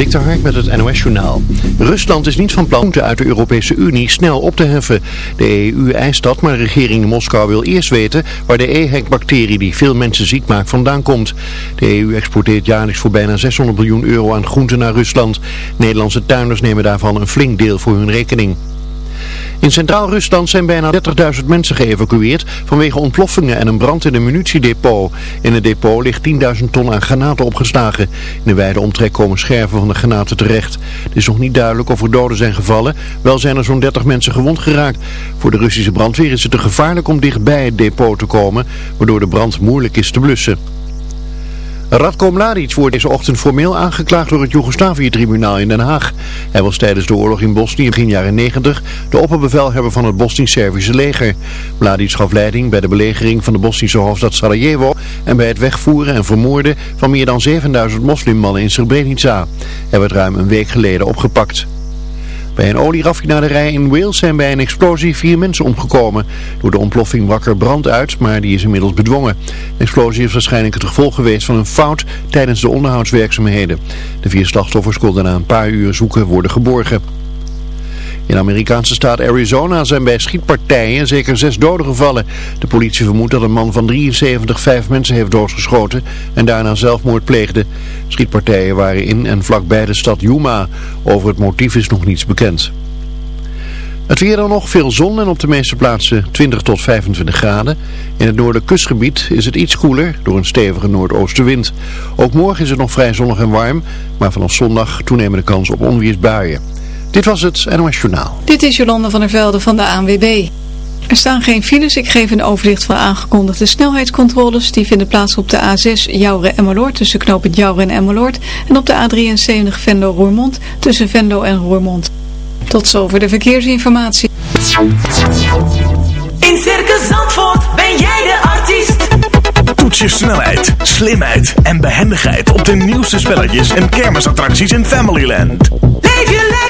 Dik Hark met het NOS-journaal. Rusland is niet van plan uit de Europese Unie snel op te heffen. De EU eist dat, maar de regering in Moskou wil eerst weten waar de EHEC-bacterie die veel mensen ziek maakt vandaan komt. De EU exporteert jaarlijks voor bijna 600 miljoen euro aan groenten naar Rusland. Nederlandse tuinders nemen daarvan een flink deel voor hun rekening. In Centraal-Rusland zijn bijna 30.000 mensen geëvacueerd vanwege ontploffingen en een brand in een munitiedepot. In het depot ligt 10.000 ton aan granaten opgeslagen. In de wijde omtrek komen scherven van de granaten terecht. Het is nog niet duidelijk of er doden zijn gevallen. Wel zijn er zo'n 30 mensen gewond geraakt. Voor de Russische brandweer is het te gevaarlijk om dichtbij het depot te komen, waardoor de brand moeilijk is te blussen. Radko Mladic wordt deze ochtend formeel aangeklaagd door het Joegoslavië-tribunaal in Den Haag. Hij was tijdens de oorlog in Bosnië begin jaren 90 de opperbevelhebber van het Bosnisch-Servische leger. Mladic gaf leiding bij de belegering van de Bosnische hoofdstad Sarajevo en bij het wegvoeren en vermoorden van meer dan 7000 moslimmannen in Srebrenica. Hij werd ruim een week geleden opgepakt. Bij een olieraffinaderij in Wales zijn bij een explosie vier mensen omgekomen. Door de ontploffing wakker brand uit, maar die is inmiddels bedwongen. De explosie is waarschijnlijk het gevolg geweest van een fout tijdens de onderhoudswerkzaamheden. De vier slachtoffers konden na een paar uur zoeken worden geborgen. In de Amerikaanse staat Arizona zijn bij schietpartijen zeker zes doden gevallen. De politie vermoedt dat een man van 73 vijf mensen heeft doodgeschoten en daarna zelfmoord pleegde. Schietpartijen waren in en vlakbij de stad Yuma. Over het motief is nog niets bekend. Het weer dan nog, veel zon en op de meeste plaatsen 20 tot 25 graden. In het noorden kustgebied is het iets koeler door een stevige noordoostenwind. Ook morgen is het nog vrij zonnig en warm, maar vanaf zondag toenemende kans op onweersbuien. Dit was het NOS Journaal. Dit is Jolande van der Velde van de ANWB. Er staan geen files. Ik geef een overzicht van aangekondigde snelheidscontroles. Die vinden plaats op de A6 Jouren-Emmeloord tussen knooppunt Jouren en Emmeloord. En op de A73 Vendo-Roermond tussen Vendo en Roermond. Tot zover de verkeersinformatie. In Circus Zandvoort ben jij de artiest. Toets je snelheid, slimheid en behendigheid op de nieuwste spelletjes en kermisattracties in Familyland. Leef je lekker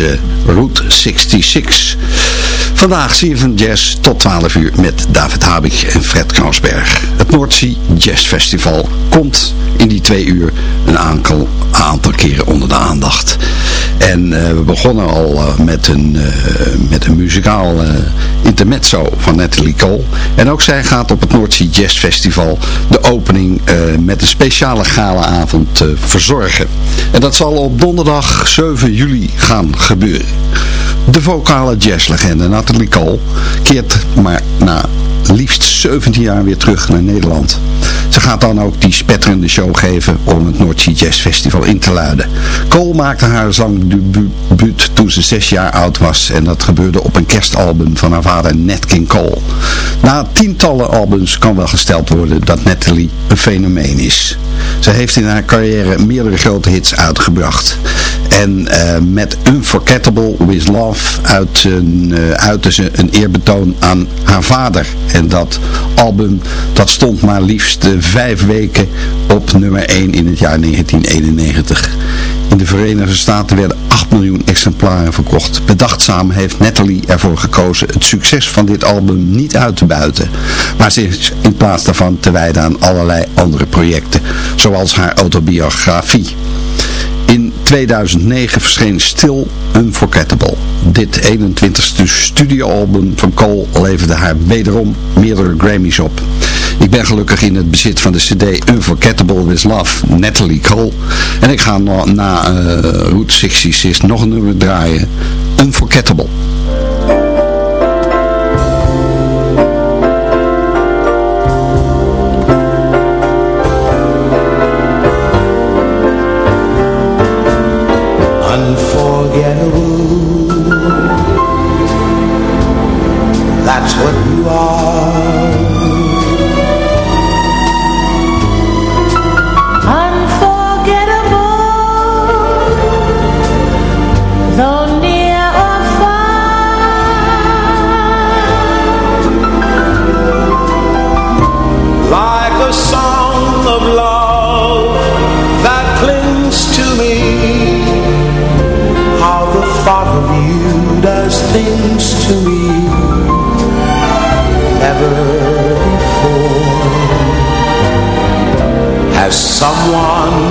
Uh, Route 66. Vandaag ZFM Jazz tot 12 uur met David Habig en Fred Krausberg. Het Noordzee Jazz Festival komt in die twee uur een aantal, aantal keren onder de aandacht. En uh, we begonnen al uh, met, een, uh, met een muzikaal intermezzo van Natalie Cole. En ook zij gaat op het Noordzee Jazz Festival de opening met een speciale galaavond verzorgen. En dat zal op donderdag 7 juli gaan gebeuren. De vocale jazzlegende Natalie Cole keert maar na liefst 17 jaar weer terug naar Nederland. Ze gaat dan ook die spetterende show geven om het Noordzee Jazz Festival in te luiden. Cole maakte haar zangdebuut toen ze 6 jaar oud was en dat gebeurde op een kerstalbum van haar vader Nat King Cole. Na tientallen albums kan wel gesteld worden dat Natalie een fenomeen is. Ze heeft in haar carrière meerdere grote hits uitgebracht. En uh, met Unforgettable With Love uit, uh, uitte ze een eerbetoon aan haar vader. En dat album dat stond maar liefst uh, vijf weken op nummer 1 in het jaar 1991. In de Verenigde Staten werden 8 miljoen exemplaren verkocht. Bedachtzaam heeft Natalie ervoor gekozen het succes van dit album niet uit te buiten. Maar zich in plaats daarvan te wijden aan allerlei andere projecten. Zoals haar autobiografie. In 2009 verscheen Still Unforgettable. Dit 21ste studioalbum van Cole leverde haar wederom meerdere Grammys op. Ik ben gelukkig in het bezit van de cd Unforgettable With Love, Natalie Cole. En ik ga na, na uh, Route 66 nog een nummer draaien, Unforgettable. Someone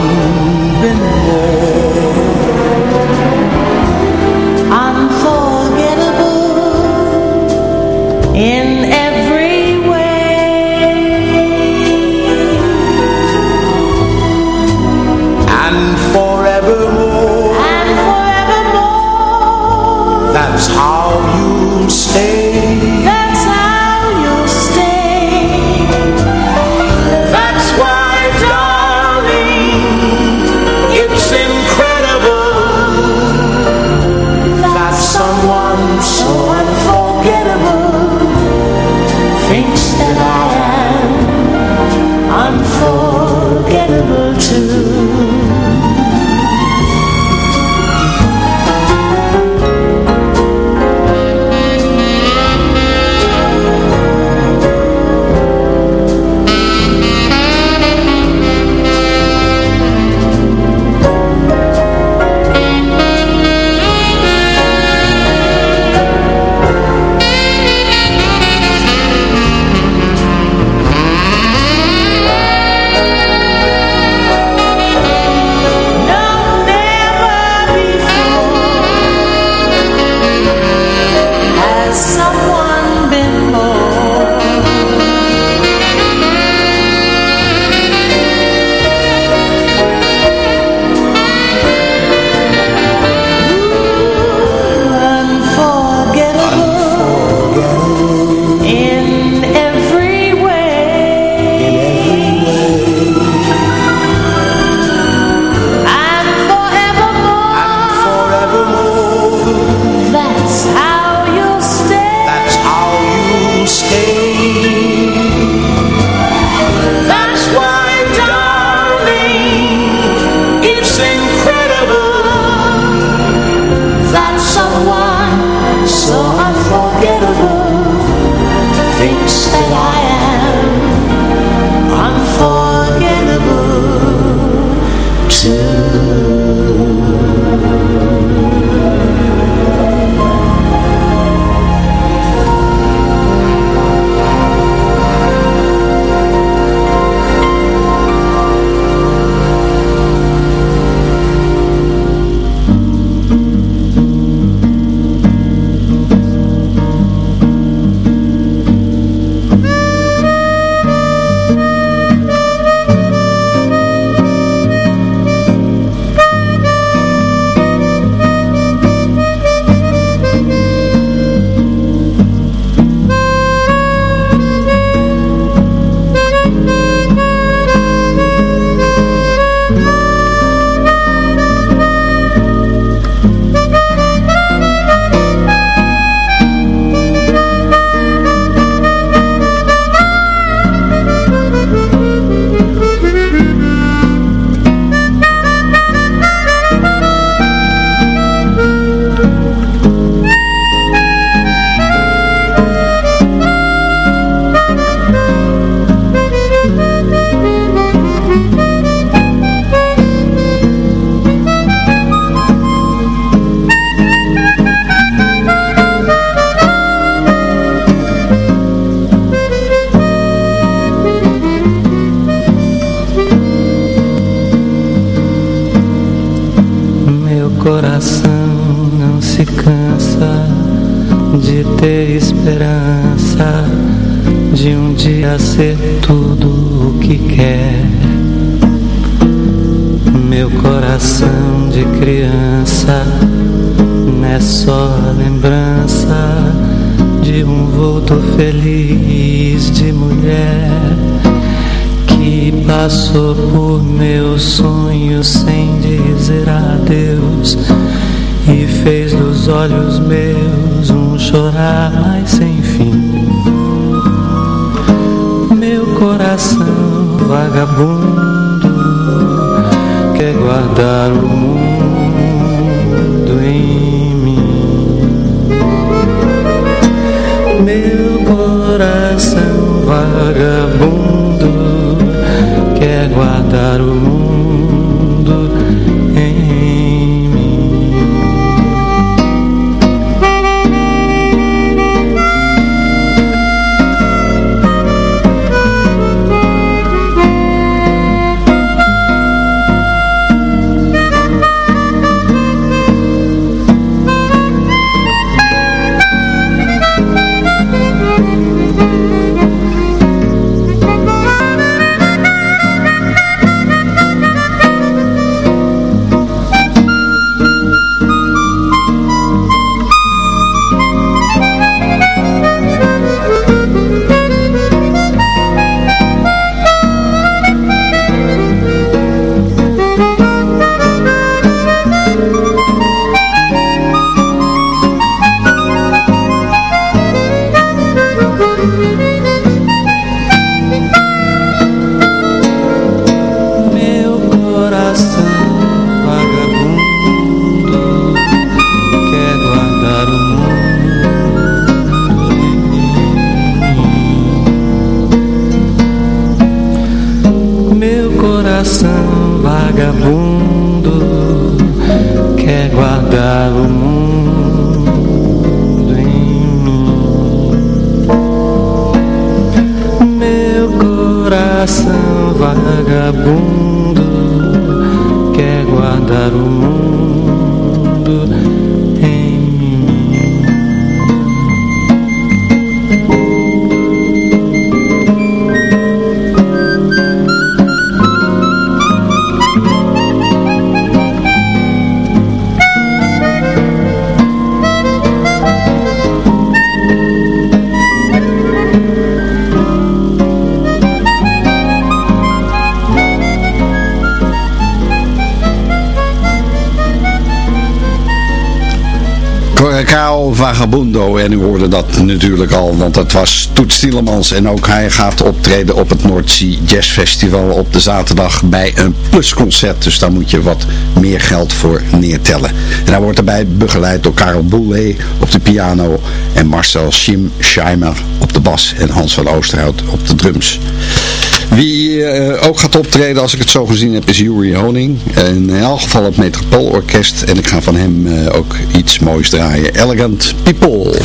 coração não se cansa de ter esperança de um dia ser tudo o que quer. Meu coração de criança não é só lembrança de um vulto feliz de mulher que passou por meus sonhos sem dizer adeus e fez dos olhos meus um chorar sem fim. Meu coração vagabundo quer guardar o mundo em mim. Meu coração vagabundo guardar o mundo Dat natuurlijk al, want dat was Toets Tielemans. En ook hij gaat optreden op het Noordzee Jazz Festival op de zaterdag bij een plusconcert. Dus daar moet je wat meer geld voor neertellen. En hij wordt erbij begeleid door Karel Boulet op de piano en Marcel Schim Scheimer op de bas en Hans van Oosterhout op de drums. Wie eh, ook gaat optreden, als ik het zo gezien heb, is Yuri Honing. In elk geval het Metropoolorkest. En ik ga van hem eh, ook iets moois draaien. Elegant People.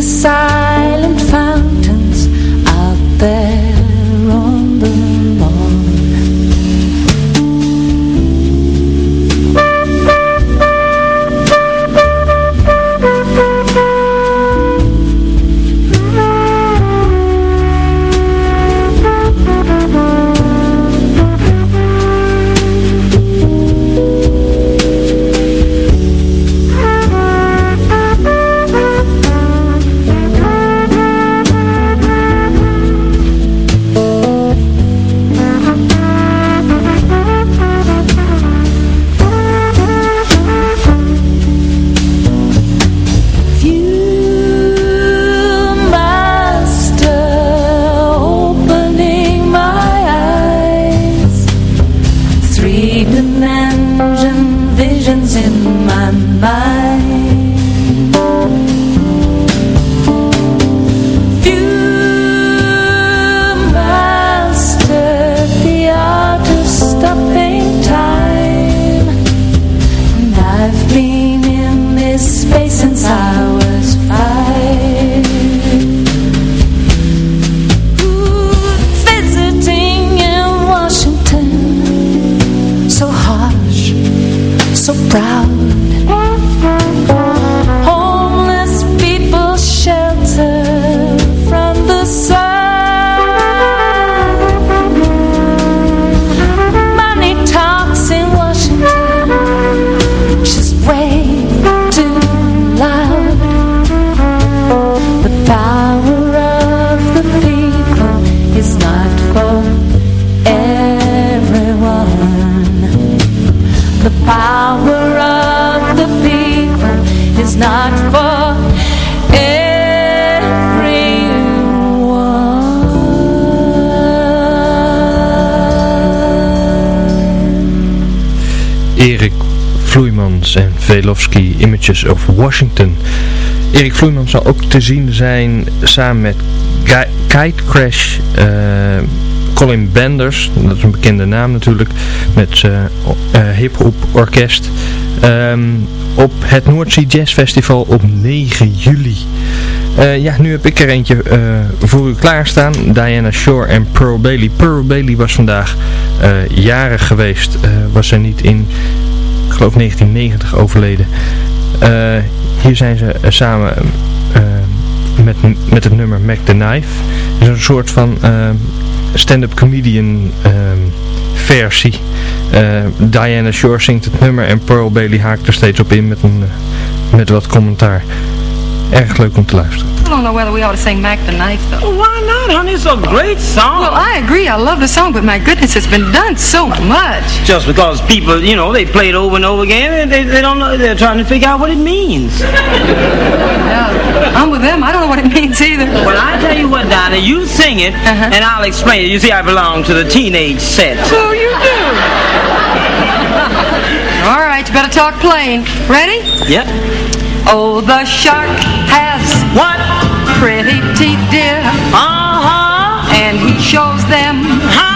decide. The power of the people is not for Erik Vloeimans en Velofsky Images of Washington. Erik Vloeimans zal ook te zien zijn samen met Kite Crash, eh, Colin Benders, dat is een bekende naam natuurlijk, met zijn eh, hip-hop orkest. ehm, op het Noordzee Jazz Festival op 9 juli. Eh, ja, nu heb ik er eentje eh, voor u klaarstaan. Diana Shore en Pearl Bailey. Pearl Bailey was vandaag eh, jarig geweest. Eh, was ze niet in, ik geloof 1990 overleden. Eh, hier zijn ze eh, samen eh, met, met het nummer Mac the Knife. Het is een soort van eh, stand-up comedian ehm, versie. Eh, Diana Shore zingt het nummer en Pearl Bailey haakt er steeds op in met, een, eh, met wat commentaar. Erg leuk om te luisteren. I don't know whether we ought to sing Mac the Knife, though. Why not, honey? It's a great song. Well, I agree. I love the song, but my goodness, it's been done so much. Just because people, you know, they play it over and over again, and they, they don't know, they're trying to figure out what it means. Yeah, I'm with them. I don't know what it means either. Well, I tell you what, Donna, you sing it, Uh-huh. and I'll explain it. You see, I belong to the teenage set. So you do. All right, you better talk plain. Ready? Yep. Oh, the shark has What? Pretty teeth, dear, Uh-huh. and he shows them. How,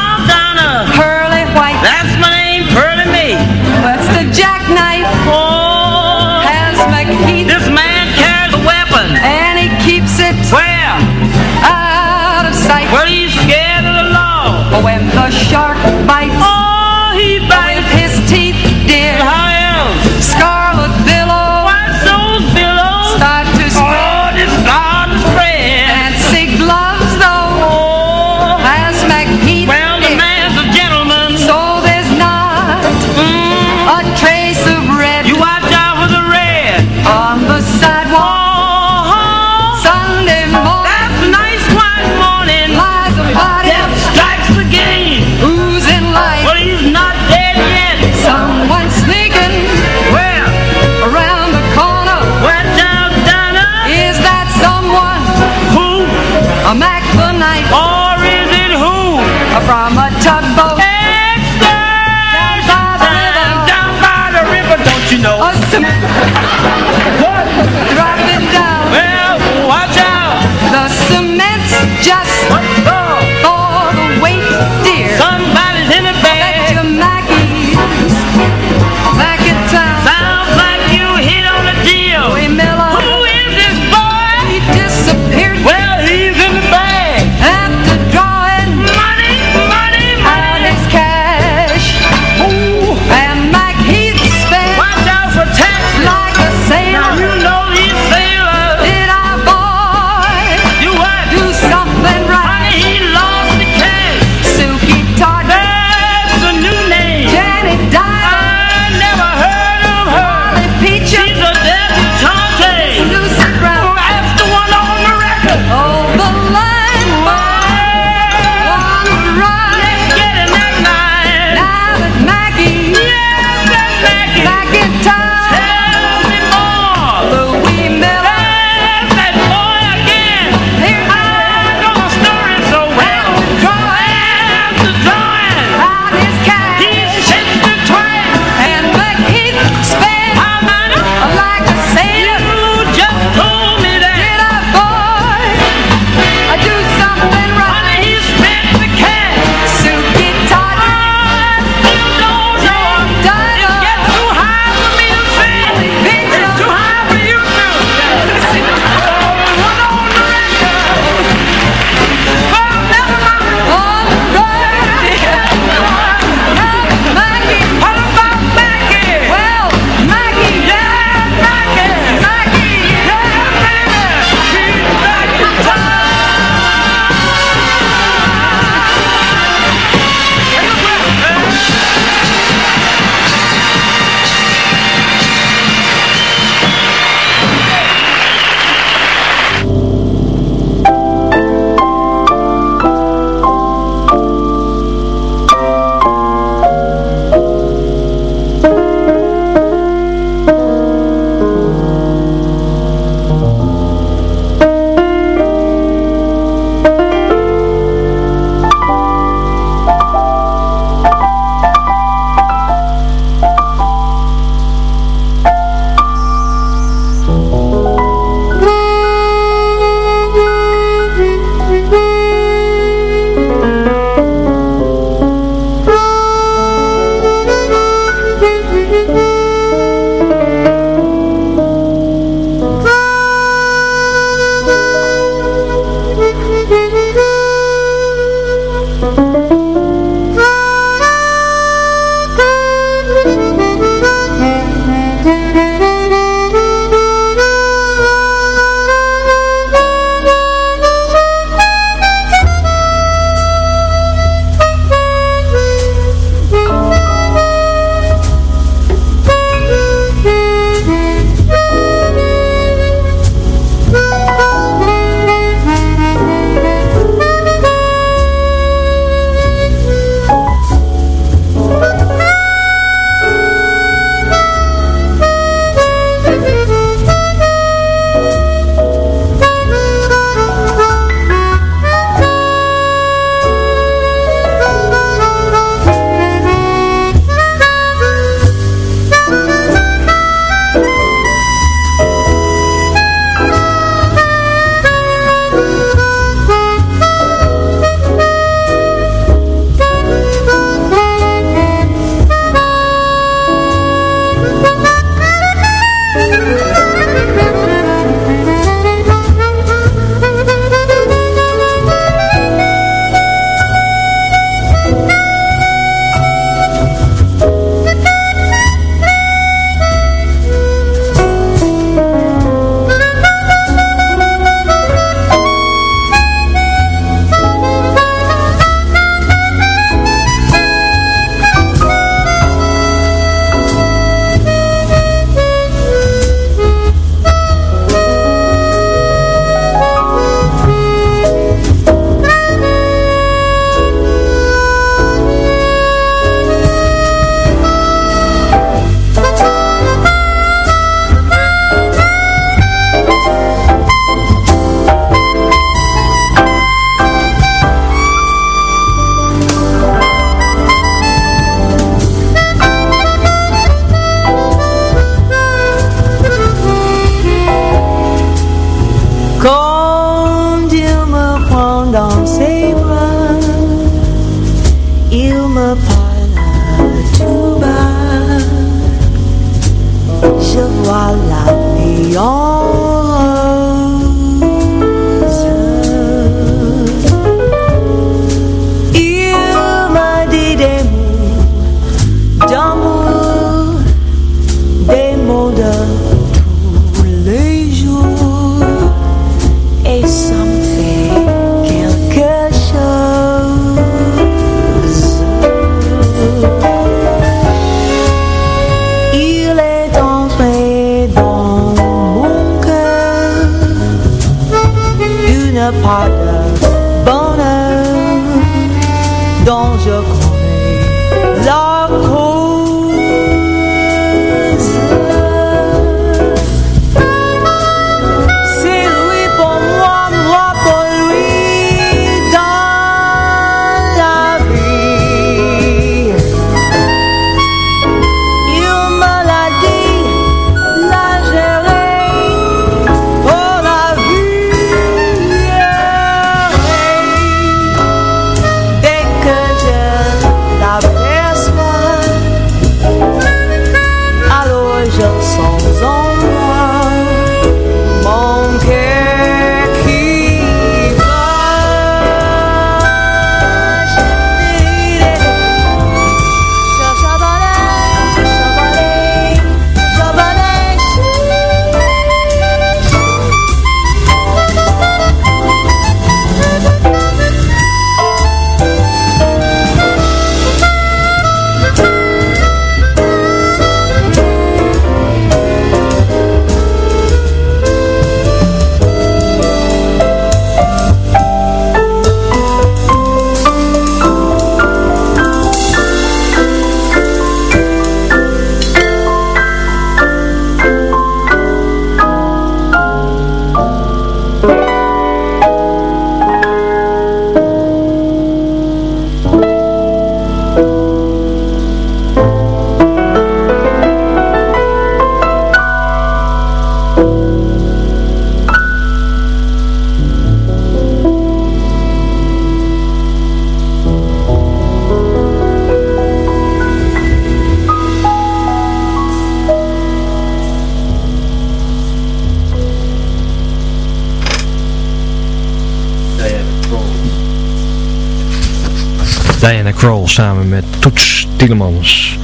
Samen met Toets Tielemans.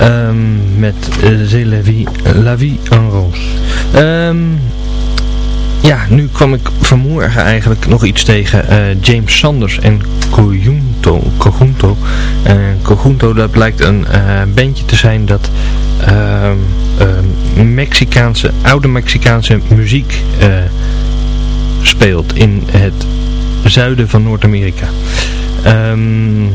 Um, met uh, la vie, en rose. Um, ja, nu kwam ik vanmorgen eigenlijk nog iets tegen uh, James Sanders en Conjunto. Conjunto. Uh, Conjunto, dat blijkt een bandje te zijn dat Mexicaanse, oude Mexicaanse muziek speelt in het zuiden van Noord-Amerika. Um,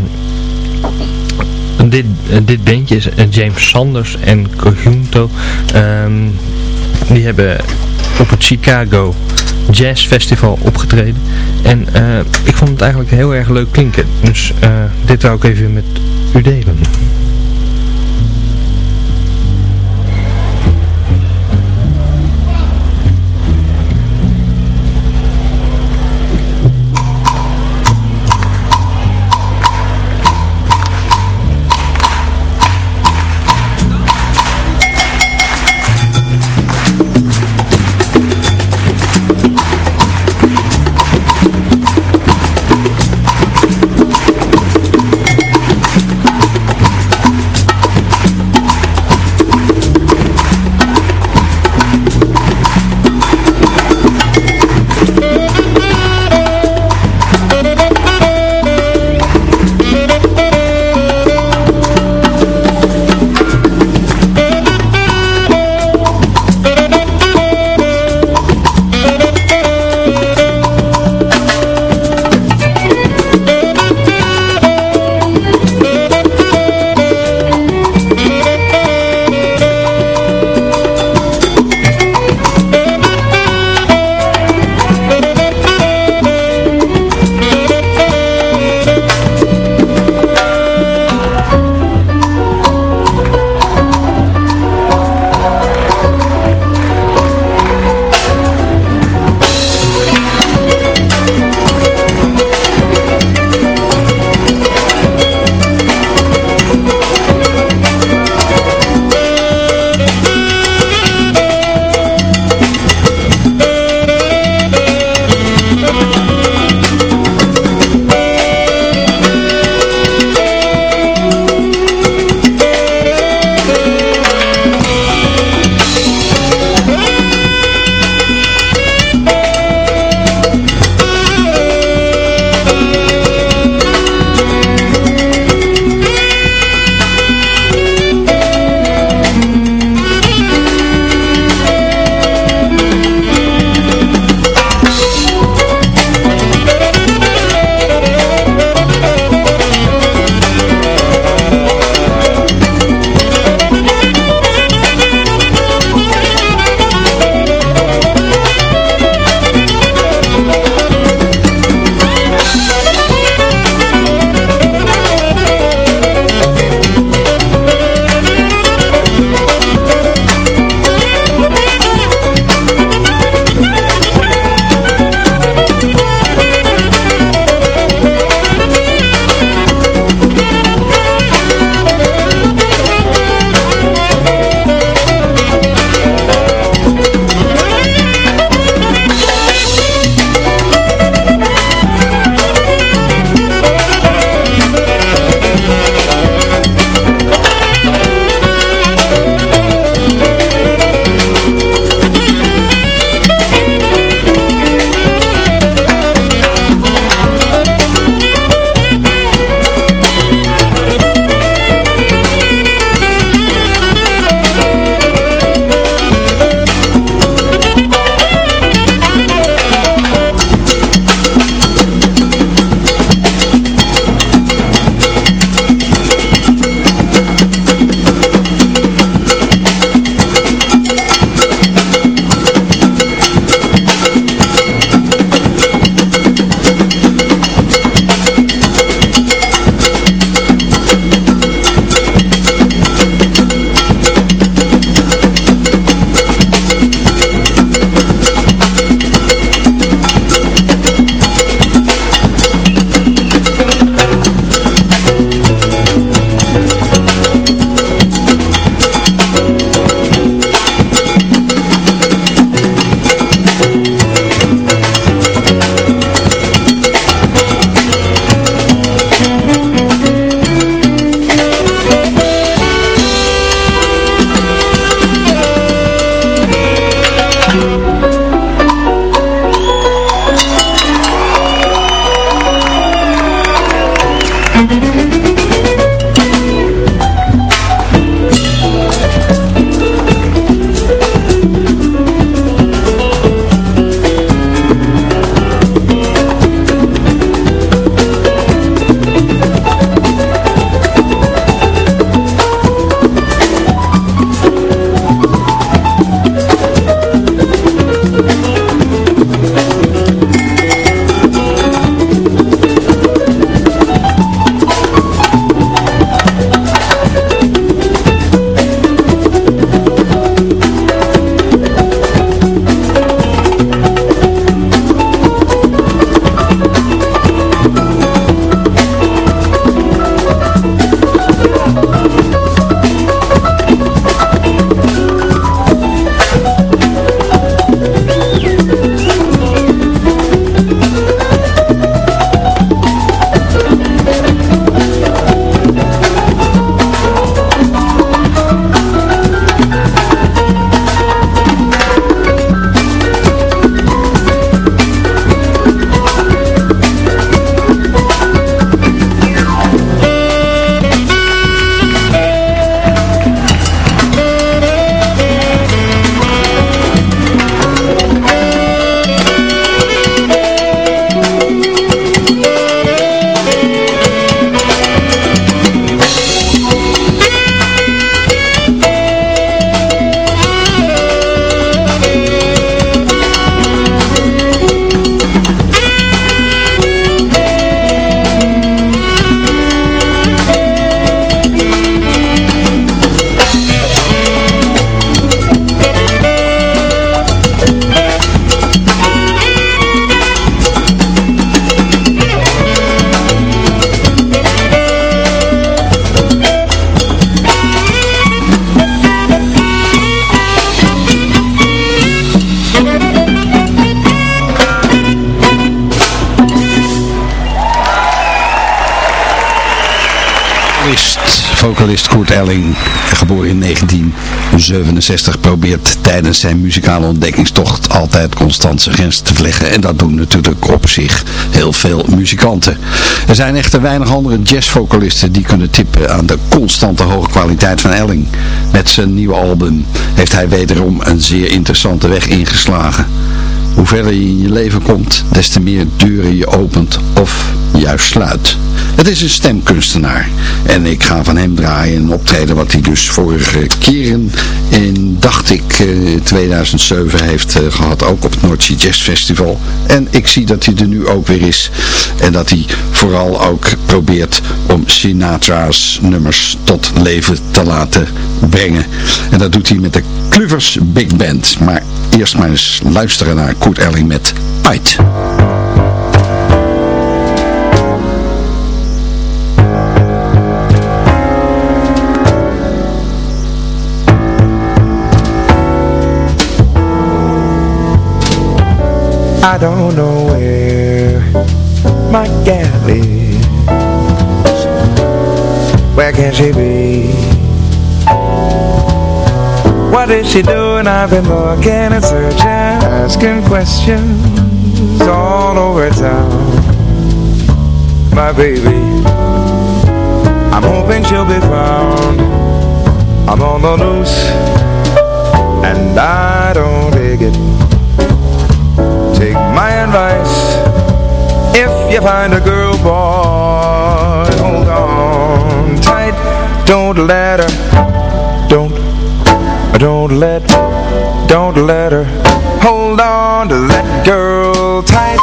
dit, dit bandje is James Sanders en Conjunto. Um, die hebben op het Chicago Jazz Festival opgetreden. En uh, ik vond het eigenlijk heel erg leuk klinken. Dus uh, dit wou ik even met u delen. Elling, geboren in 1967, probeert tijdens zijn muzikale ontdekkingstocht altijd constant zijn grens te verleggen. En dat doen natuurlijk op zich heel veel muzikanten. Er zijn echter weinig andere jazzvocalisten die kunnen tippen aan de constante hoge kwaliteit van Elling. Met zijn nieuwe album heeft hij wederom een zeer interessante weg ingeslagen. Hoe verder je in je leven komt, des te meer deuren je opent of juist sluit. Het is een stemkunstenaar en ik ga van hem draaien een optreden wat hij dus vorige keren in, dacht ik, 2007 heeft eh, gehad, ook op het Noordzee Jazz Festival. En ik zie dat hij er nu ook weer is en dat hij vooral ook probeert om Sinatra's nummers tot leven te laten brengen. En dat doet hij met de Cluvers Big Band. Maar eerst maar eens luisteren naar Kurt Elling met Piet. I don't know where my gal is Where can she be? What is she doing? I've been looking and searching Asking questions all over town My baby I'm hoping she'll be found I'm on the loose And I don't You find a girl, boy Hold on tight. Don't let her Don't Don't let Don't let her Hold on to that girl tight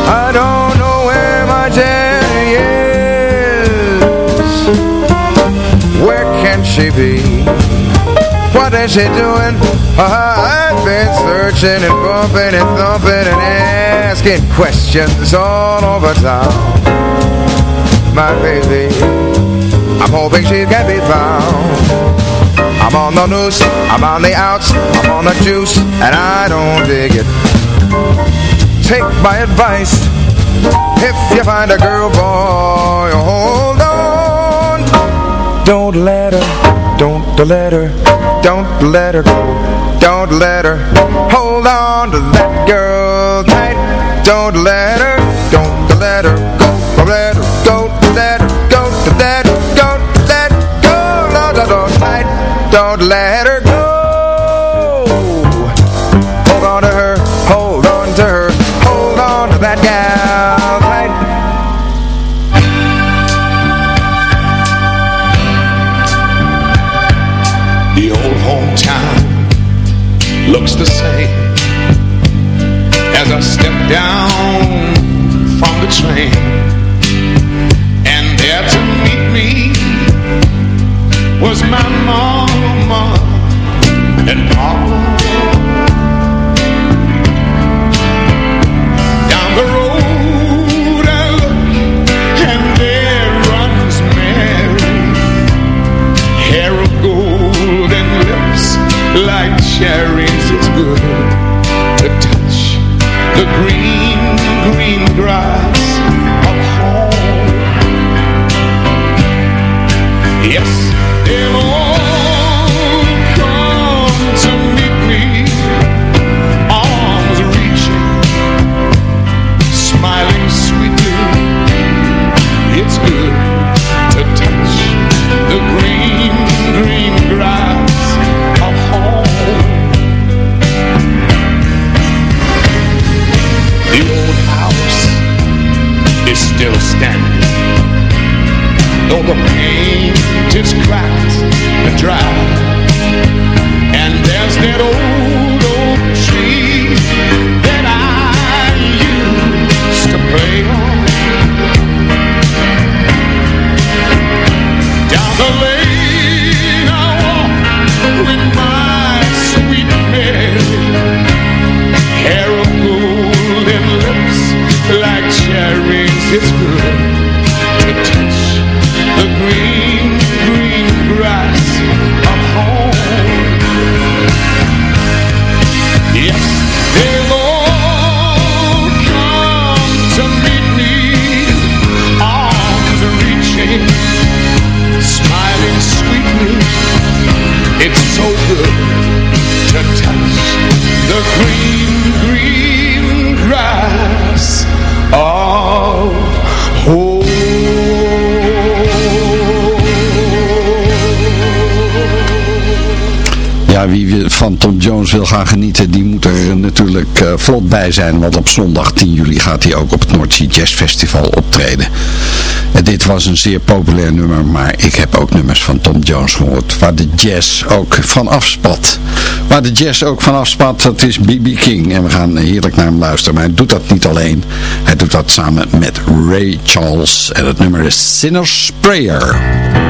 I don't know where my Jenny is. Where can she be? What is she doing? I've been searching and bumping and thumping and asking questions all over town. My baby, I'm hoping she can be found. I'm on the noose, I'm on the outs, I'm on the juice, and I don't dig it. Take my advice, if you find a girl, boy, hold on. Don't let her, don't let her don't let her go Don't let her Hold on to that girl tight Don't let her Don't let her go Don't let her go don't Let her go Don't Let her go Let her go Don't let her go train van Tom Jones wil gaan genieten, die moet er natuurlijk uh, vlot bij zijn. Want op zondag 10 juli gaat hij ook op het North Jazz Festival optreden. En dit was een zeer populair nummer, maar ik heb ook nummers van Tom Jones gehoord. Waar de jazz ook van afspat. Waar de jazz ook van afspat, dat is B.B. King. En we gaan heerlijk naar hem luisteren. Maar hij doet dat niet alleen. Hij doet dat samen met Ray Charles. En het nummer is Sinner's Prayer.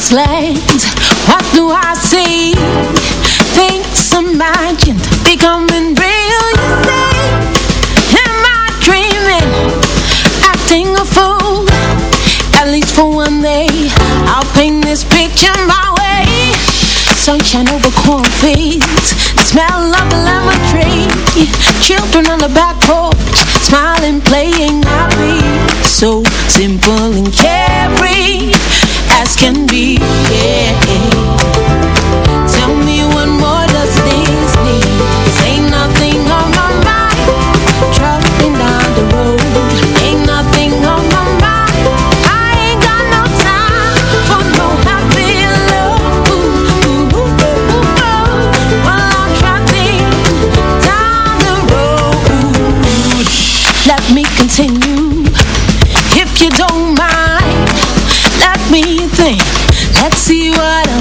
wasteland What do I see? Things imagined Becoming real, you say Am I dreaming? Acting a fool? At least for one day I'll paint this picture my way. Sunshine over cornfields The smell of the lemon tree. Children on the back porch Smiling, playing happy So simple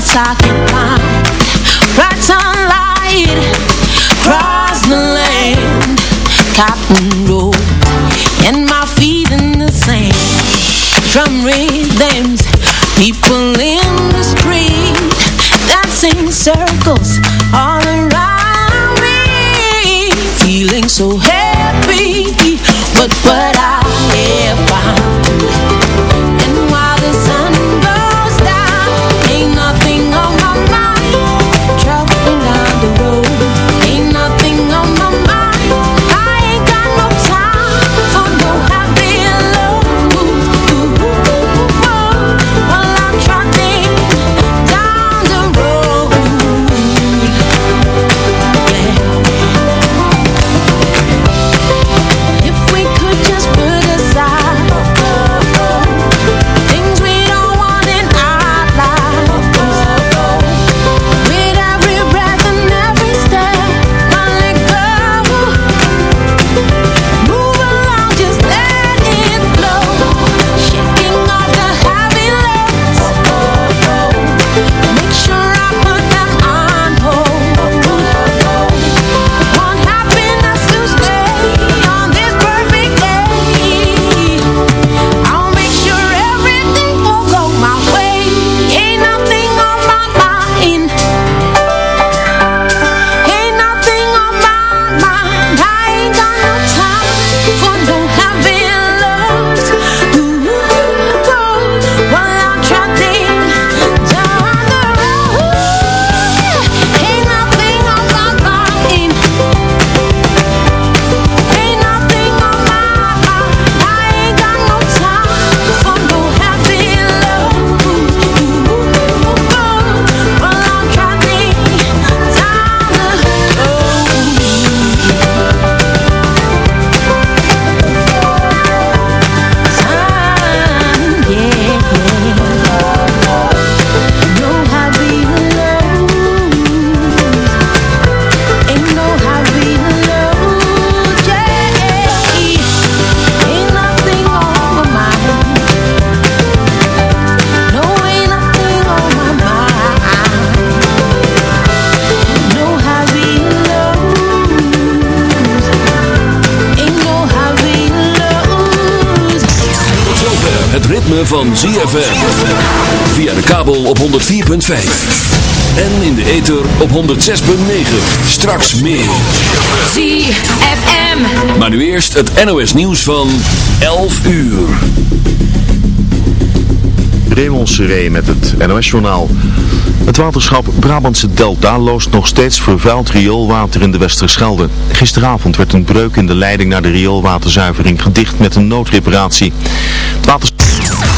talking van ZFM. Via de kabel op 104.5. En in de ether op 106.9. Straks meer. ZFM. Maar nu eerst het NOS nieuws van 11 uur. Raymond Seré met het NOS journaal. Het waterschap Brabantse Delta loost nog steeds vervuild rioolwater in de Westerschelde. Gisteravond werd een breuk in de leiding naar de rioolwaterzuivering gedicht met een noodreparatie.